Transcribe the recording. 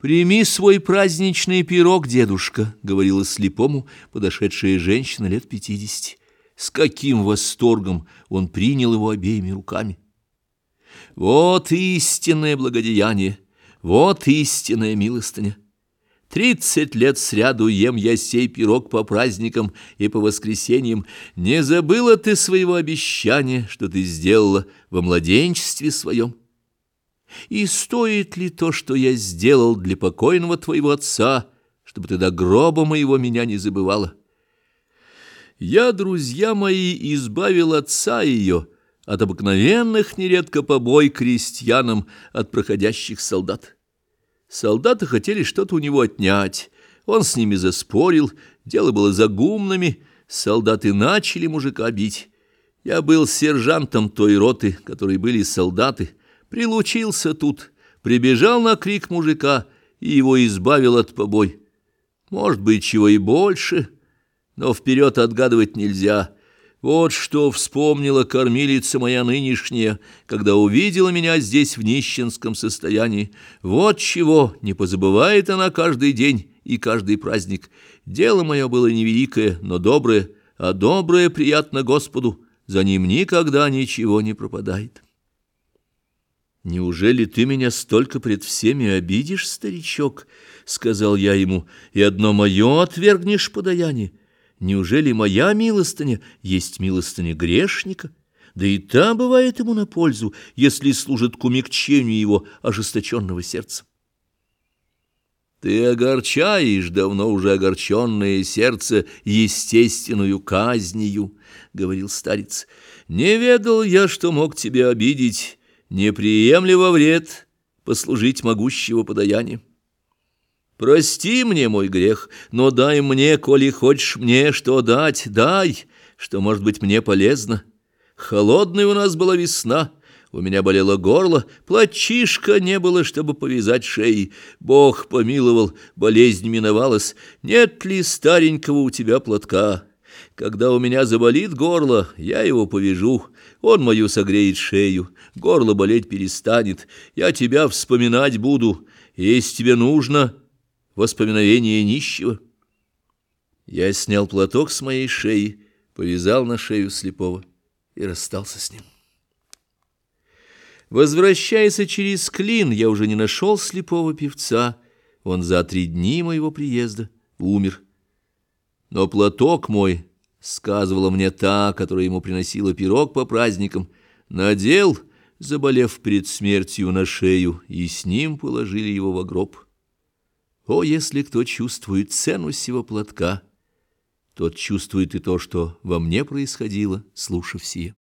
«Прими свой праздничный пирог, дедушка», — говорила слепому подошедшая женщина лет пятидесяти. С каким восторгом он принял его обеими руками. Вот истинное благодеяние, вот истинная милостыня. Тридцать лет сряду ем я сей пирог по праздникам и по воскресеньям. Не забыла ты своего обещания, что ты сделала во младенчестве своем? И стоит ли то, что я сделал для покойного твоего отца, чтобы ты до гроба моего меня не забывала? Я, друзья мои, избавил отца ее от обыкновенных нередко побой крестьянам от проходящих солдат. Солдаты хотели что-то у него отнять, он с ними заспорил, дело было за гумнами, солдаты начали мужика бить. Я был сержантом той роты, которой были солдаты, Прилучился тут, прибежал на крик мужика и его избавил от побой. Может быть, чего и больше, но вперед отгадывать нельзя. Вот что вспомнила кормилица моя нынешняя, когда увидела меня здесь в нищенском состоянии. Вот чего не позабывает она каждый день и каждый праздник. Дело мое было невеликое, но доброе, а доброе приятно Господу, за ним никогда ничего не пропадает». «Неужели ты меня столько пред всеми обидишь, старичок?» — сказал я ему, — «и одно мое отвергнешь подаяние? Неужели моя милостыня есть милостыня грешника? Да и та бывает ему на пользу, если служит к умягчению его ожесточенного сердца». «Ты огорчаешь давно уже огорченное сердце естественную казнью», — говорил старец. «Не ведал я, что мог тебя обидеть» не приемли во вред послужить могущего подаяния. Прости мне мой грех, но дай мне, коли хочешь мне что дать, дай, что может быть мне полезно. Холодная у нас была весна, у меня болело горло, плачишка не было, чтобы повязать шеи. Бог помиловал, болезнь миновалась. Нет ли старенького у тебя платка? Когда у меня заболит горло, я его повяжу, он мою согреет шею, горло болеть перестанет, я тебя вспоминать буду, если тебе нужно воспоминание нищего. Я снял платок с моей шеи, повязал на шею слепого и расстался с ним. Возвращаясь через Клин, я уже не нашел слепого певца, он за три дни моего приезда умер. Но платок мой сказывала мне та, которая ему приносила пирог по праздникам, надел, заболев перед смертью на шею, и с ним положили его в гроб. О, если кто чувствует цену сего платка, тот чувствует и то, что во мне происходило, слушав сие.